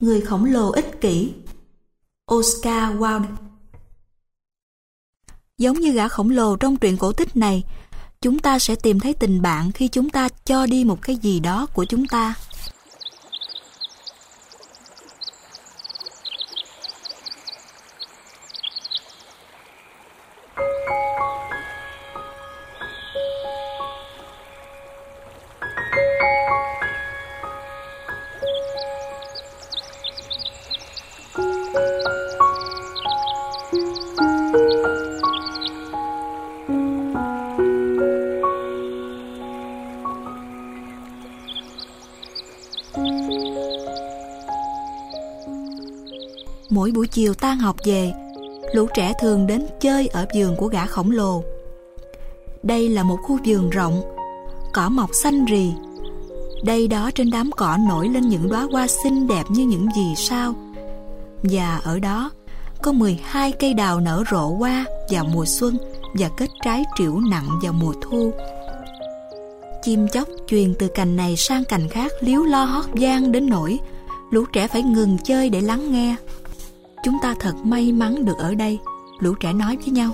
Người khổng lồ ích kỷ Oscar Wilde Giống như gã khổng lồ trong truyện cổ tích này, chúng ta sẽ tìm thấy tình bạn khi chúng ta cho đi một cái gì đó của chúng ta. Chiều tan học về, lũ trẻ thường đến chơi ở vườn của gã khổng lồ. Đây là một khu vườn rộng, cỏ mọc xanh rì. Đây đó trên đám cỏ nổi lên những đóa hoa xinh đẹp như những vì sao. Và ở đó có 12 cây đào nở rộ hoa vào mùa xuân và kết trái triểu nặng vào mùa thu. Chim chóc truyền từ cành này sang cành khác liếu lo hót vang đến nỗi lũ trẻ phải ngừng chơi để lắng nghe. Chúng ta thật may mắn được ở đây. Lũ trẻ nói với nhau.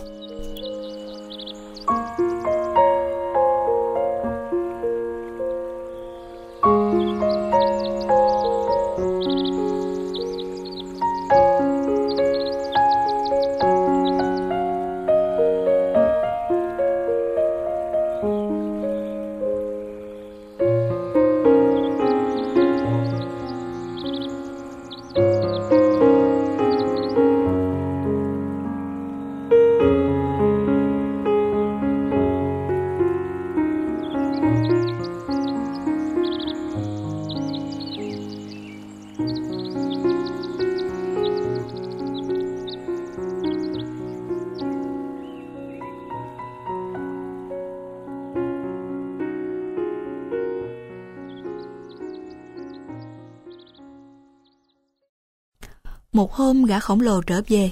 Một hôm gã khổng lồ trở về.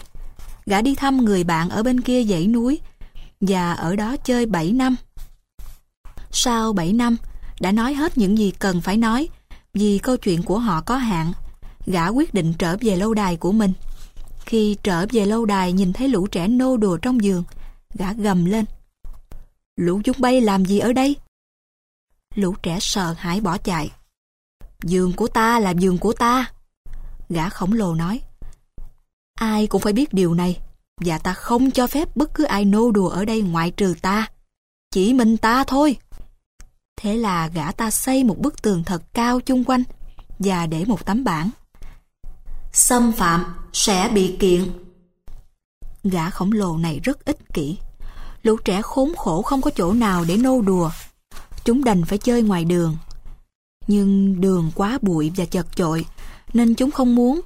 Gã đi thăm người bạn ở bên kia dãy núi và ở đó chơi 7 năm. Sau 7 năm, đã nói hết những gì cần phải nói vì câu chuyện của họ có hạn. Gã quyết định trở về lâu đài của mình. Khi trở về lâu đài nhìn thấy lũ trẻ nô đùa trong giường, gã gầm lên. Lũ chúng bay làm gì ở đây? Lũ trẻ sợ hãi bỏ chạy. Giường của ta là giường của ta. Gã khổng lồ nói. Ai cũng phải biết điều này, và ta không cho phép bất cứ ai nô đùa ở đây ngoại trừ ta. Chỉ mình ta thôi. Thế là gã ta xây một bức tường thật cao chung quanh và để một tấm bảng. Xâm phạm sẽ bị kiện. Gã khổng lồ này rất ích kỷ. Lũ trẻ khốn khổ không có chỗ nào để nô đùa. Chúng đành phải chơi ngoài đường. Nhưng đường quá bụi và chật chội nên chúng không muốn.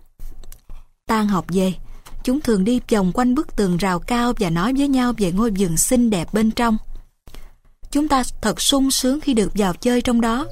Tan học về, chúng thường đi vòng quanh bức tường rào cao và nói với nhau về ngôi vườn xinh đẹp bên trong. Chúng ta thật sung sướng khi được vào chơi trong đó.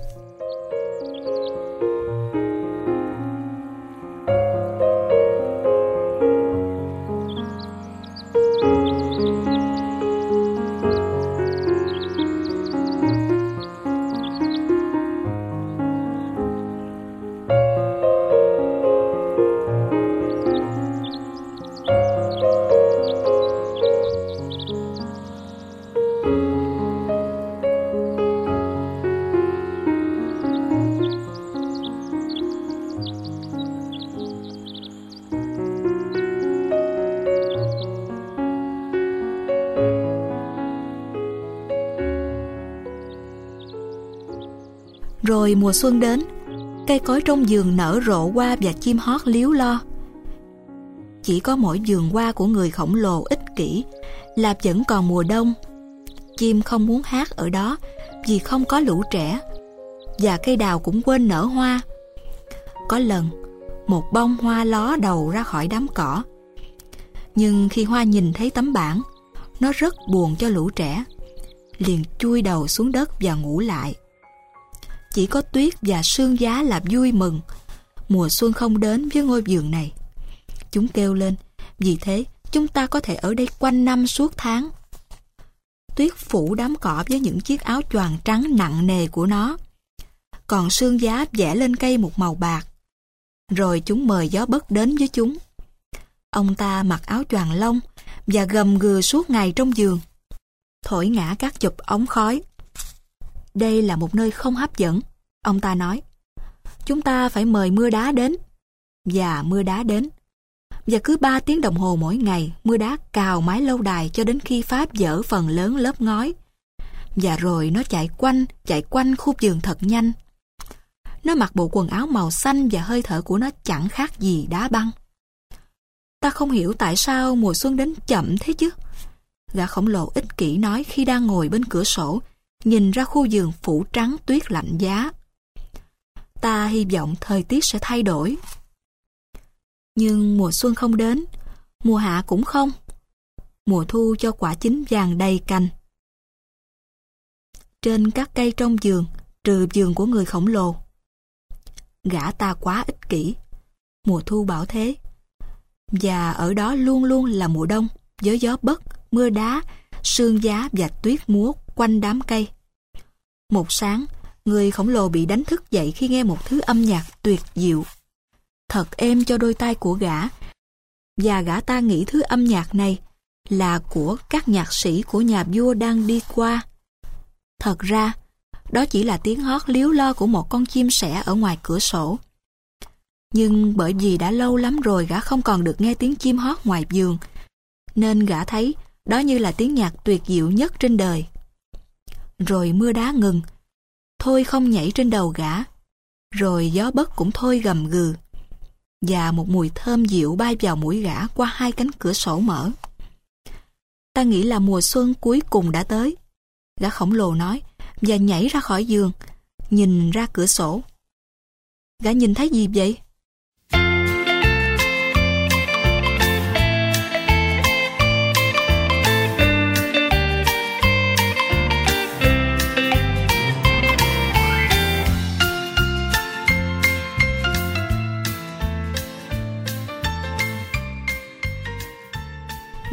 Rồi mùa xuân đến, cây cối trong giường nở rộ hoa và chim hót líu lo. Chỉ có mỗi vườn hoa của người khổng lồ ích kỷ là vẫn còn mùa đông. Chim không muốn hát ở đó vì không có lũ trẻ và cây đào cũng quên nở hoa. Có lần, một bông hoa ló đầu ra khỏi đám cỏ. Nhưng khi hoa nhìn thấy tấm bảng, nó rất buồn cho lũ trẻ. Liền chui đầu xuống đất và ngủ lại. Chỉ có tuyết và sương giá là vui mừng. Mùa xuân không đến với ngôi vườn này. Chúng kêu lên, vì thế chúng ta có thể ở đây quanh năm suốt tháng. Tuyết phủ đám cỏ với những chiếc áo choàng trắng nặng nề của nó. Còn sương giá vẽ lên cây một màu bạc. rồi chúng mời gió bất đến với chúng. Ông ta mặc áo choàng lông và gầm gừ suốt ngày trong giường. Thổi ngã các chụp ống khói. Đây là một nơi không hấp dẫn, ông ta nói. Chúng ta phải mời mưa đá đến. Và mưa đá đến. Và cứ 3 tiếng đồng hồ mỗi ngày, mưa đá cào mái lâu đài cho đến khi Pháp dỡ phần lớn lớp ngói. Và rồi nó chạy quanh, chạy quanh khu vườn thật nhanh. Nó mặc bộ quần áo màu xanh và hơi thở của nó chẳng khác gì đá băng. Ta không hiểu tại sao mùa xuân đến chậm thế chứ. Gã khổng lồ ích kỷ nói khi đang ngồi bên cửa sổ, nhìn ra khu giường phủ trắng tuyết lạnh giá. Ta hy vọng thời tiết sẽ thay đổi. Nhưng mùa xuân không đến, mùa hạ cũng không. Mùa thu cho quả chín vàng đầy cành. Trên các cây trong giường, trừ giường của người khổng lồ. Gã ta quá ích kỷ. Mùa thu bảo thế. Và ở đó luôn luôn là mùa đông, với gió bất, mưa đá, sương giá và tuyết múa quanh đám cây. Một sáng, người khổng lồ bị đánh thức dậy khi nghe một thứ âm nhạc tuyệt diệu. Thật êm cho đôi tai của gã. Và gã ta nghĩ thứ âm nhạc này là của các nhạc sĩ của nhà vua đang đi qua. Thật ra, đó chỉ là tiếng hót liếu lo của một con chim sẻ ở ngoài cửa sổ. Nhưng bởi vì đã lâu lắm rồi gã không còn được nghe tiếng chim hót ngoài giường, nên gã thấy đó như là tiếng nhạc tuyệt diệu nhất trên đời. Rồi mưa đá ngừng, thôi không nhảy trên đầu gã, rồi gió bất cũng thôi gầm gừ, và một mùi thơm dịu bay vào mũi gã qua hai cánh cửa sổ mở. Ta nghĩ là mùa xuân cuối cùng đã tới. Gã khổng lồ nói, và nhảy ra khỏi giường, nhìn ra cửa sổ. Gã nhìn thấy gì vậy?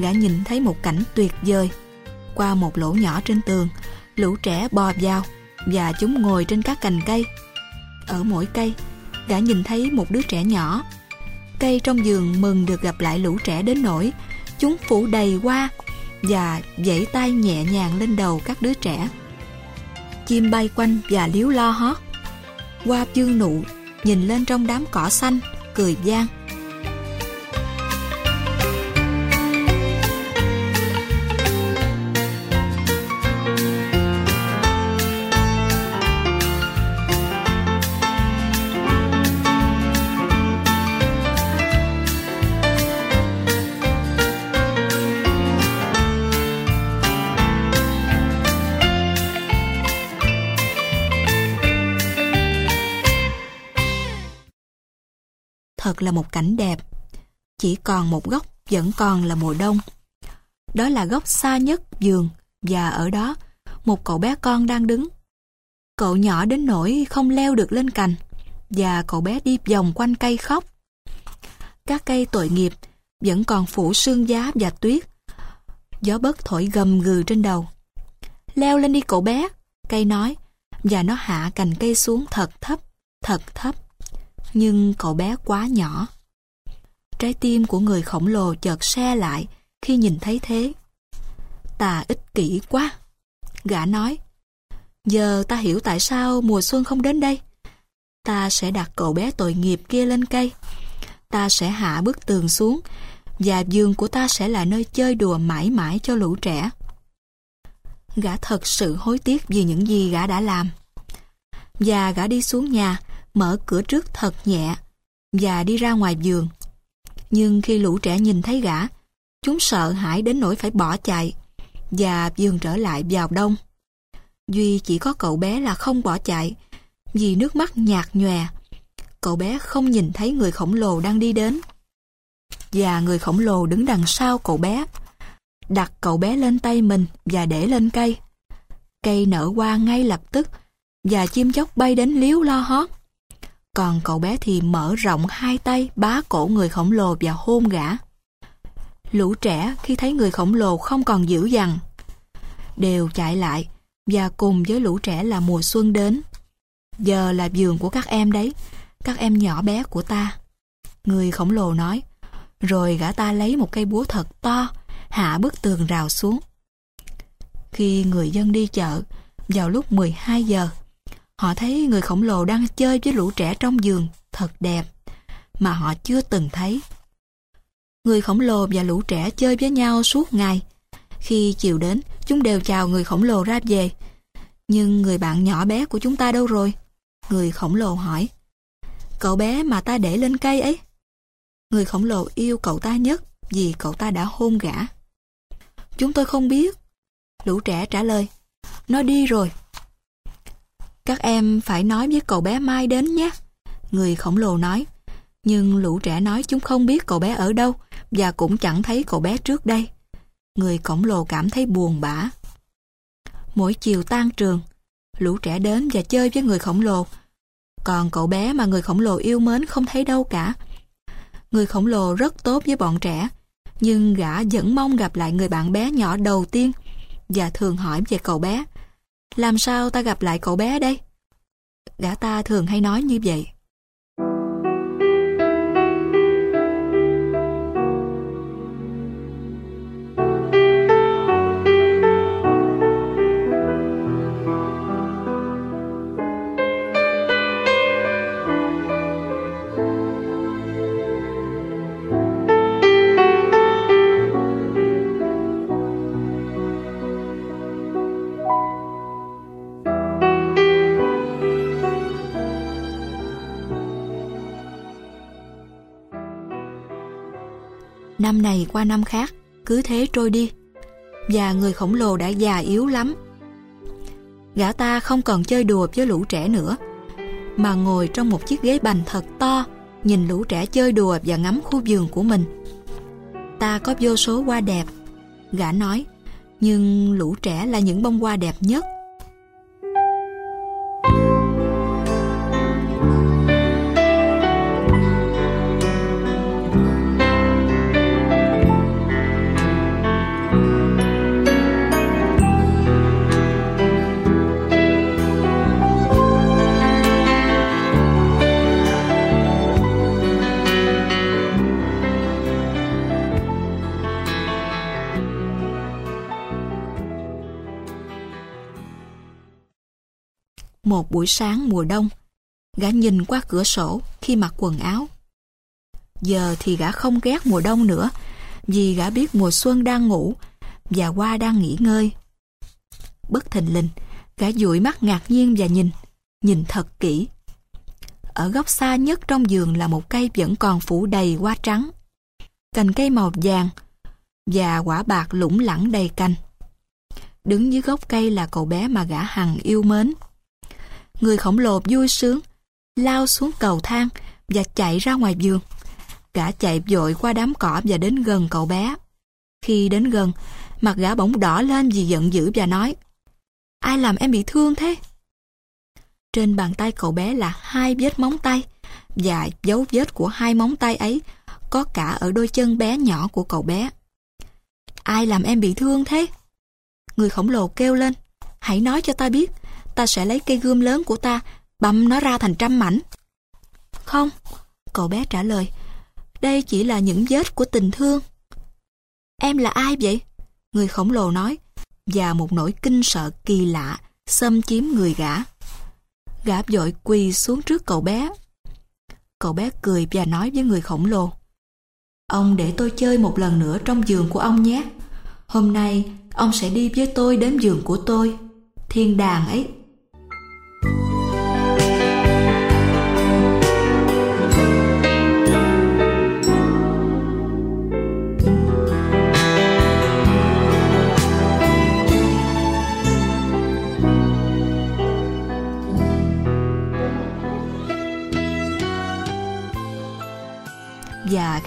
Gã nhìn thấy một cảnh tuyệt vời. Qua một lỗ nhỏ trên tường, lũ trẻ bò vào và chúng ngồi trên các cành cây. Ở mỗi cây, gã nhìn thấy một đứa trẻ nhỏ. Cây trong giường mừng được gặp lại lũ trẻ đến nỗi chúng phủ đầy hoa và vẫy tay nhẹ nhàng lên đầu các đứa trẻ. Chim bay quanh và liếu lo hót. Hoa chương nụ nhìn lên trong đám cỏ xanh, cười gian. Thật là một cảnh đẹp. Chỉ còn một góc vẫn còn là mùa đông. Đó là góc xa nhất giường và ở đó một cậu bé con đang đứng. Cậu nhỏ đến nỗi không leo được lên cành và cậu bé đi vòng quanh cây khóc. Các cây tội nghiệp vẫn còn phủ sương giá và tuyết. Gió bớt thổi gầm gừ trên đầu. Leo lên đi cậu bé, cây nói, và nó hạ cành cây xuống thật thấp, thật thấp nhưng cậu bé quá nhỏ. Trái tim của người khổng lồ chợt xe lại khi nhìn thấy thế. Ta ích kỷ quá. Gã nói, giờ ta hiểu tại sao mùa xuân không đến đây. Ta sẽ đặt cậu bé tội nghiệp kia lên cây. Ta sẽ hạ bức tường xuống và giường của ta sẽ là nơi chơi đùa mãi mãi cho lũ trẻ. Gã thật sự hối tiếc vì những gì gã đã làm. Và gã đi xuống nhà, mở cửa trước thật nhẹ và đi ra ngoài giường. Nhưng khi lũ trẻ nhìn thấy gã, chúng sợ hãi đến nỗi phải bỏ chạy và giường trở lại vào đông. Duy chỉ có cậu bé là không bỏ chạy vì nước mắt nhạt nhòe. Cậu bé không nhìn thấy người khổng lồ đang đi đến. Và người khổng lồ đứng đằng sau cậu bé, đặt cậu bé lên tay mình và để lên cây. Cây nở hoa ngay lập tức và chim chóc bay đến liếu lo hót. Còn cậu bé thì mở rộng hai tay bá cổ người khổng lồ và hôn gã. Lũ trẻ khi thấy người khổng lồ không còn dữ dằn, đều chạy lại và cùng với lũ trẻ là mùa xuân đến. Giờ là giường của các em đấy, các em nhỏ bé của ta. Người khổng lồ nói, rồi gã ta lấy một cây búa thật to, hạ bức tường rào xuống. Khi người dân đi chợ, vào lúc 12 giờ, họ thấy người khổng lồ đang chơi với lũ trẻ trong giường thật đẹp, mà họ chưa từng thấy. Người khổng lồ và lũ trẻ chơi với nhau suốt ngày. Khi chiều đến, chúng đều chào người khổng lồ ra về. Nhưng người bạn nhỏ bé của chúng ta đâu rồi? Người khổng lồ hỏi. Cậu bé mà ta để lên cây ấy. Người khổng lồ yêu cậu ta nhất vì cậu ta đã hôn gã. Chúng tôi không biết. Lũ trẻ trả lời. Nó đi rồi. Các em phải nói với cậu bé mai đến nhé. Người khổng lồ nói. Nhưng lũ trẻ nói chúng không biết cậu bé ở đâu và cũng chẳng thấy cậu bé trước đây. Người khổng lồ cảm thấy buồn bã. Mỗi chiều tan trường, lũ trẻ đến và chơi với người khổng lồ. Còn cậu bé mà người khổng lồ yêu mến không thấy đâu cả. Người khổng lồ rất tốt với bọn trẻ, nhưng gã vẫn mong gặp lại người bạn bé nhỏ đầu tiên và thường hỏi về cậu bé. Làm sao ta gặp lại cậu bé đây? Gã ta thường hay nói như vậy. Năm này qua năm khác, cứ thế trôi đi. Và người khổng lồ đã già yếu lắm. Gã ta không còn chơi đùa với lũ trẻ nữa, mà ngồi trong một chiếc ghế bành thật to, nhìn lũ trẻ chơi đùa và ngắm khu vườn của mình. Ta có vô số hoa đẹp, gã nói, nhưng lũ trẻ là những bông hoa đẹp nhất. Buổi sáng mùa đông, gã nhìn qua cửa sổ khi mặc quần áo. Giờ thì gã không ghét mùa đông nữa, vì gã biết mùa xuân đang ngủ và hoa đang nghỉ ngơi. Bất thình lình, gã dụi mắt ngạc nhiên và nhìn, nhìn thật kỹ. Ở góc xa nhất trong giường là một cây vẫn còn phủ đầy hoa trắng. Cành cây màu vàng và quả bạc lủng lẳng đầy cành. Đứng dưới gốc cây là cậu bé mà gã hằng yêu mến người khổng lồ vui sướng, lao xuống cầu thang và chạy ra ngoài giường. Gã chạy vội qua đám cỏ và đến gần cậu bé. Khi đến gần, mặt gã bỗng đỏ lên vì giận dữ và nói Ai làm em bị thương thế? Trên bàn tay cậu bé là hai vết móng tay và dấu vết của hai móng tay ấy có cả ở đôi chân bé nhỏ của cậu bé. Ai làm em bị thương thế? Người khổng lồ kêu lên Hãy nói cho ta biết ta sẽ lấy cây gươm lớn của ta, băm nó ra thành trăm mảnh. Không, cậu bé trả lời, đây chỉ là những vết của tình thương. Em là ai vậy? Người khổng lồ nói, và một nỗi kinh sợ kỳ lạ xâm chiếm người gã. Gã vội quỳ xuống trước cậu bé. Cậu bé cười và nói với người khổng lồ. Ông để tôi chơi một lần nữa trong giường của ông nhé. Hôm nay, ông sẽ đi với tôi đến giường của tôi. Thiên đàng ấy.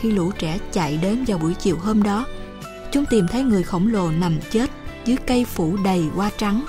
Khi lũ trẻ chạy đến vào buổi chiều hôm đó, chúng tìm thấy người khổng lồ nằm chết dưới cây phủ đầy hoa trắng.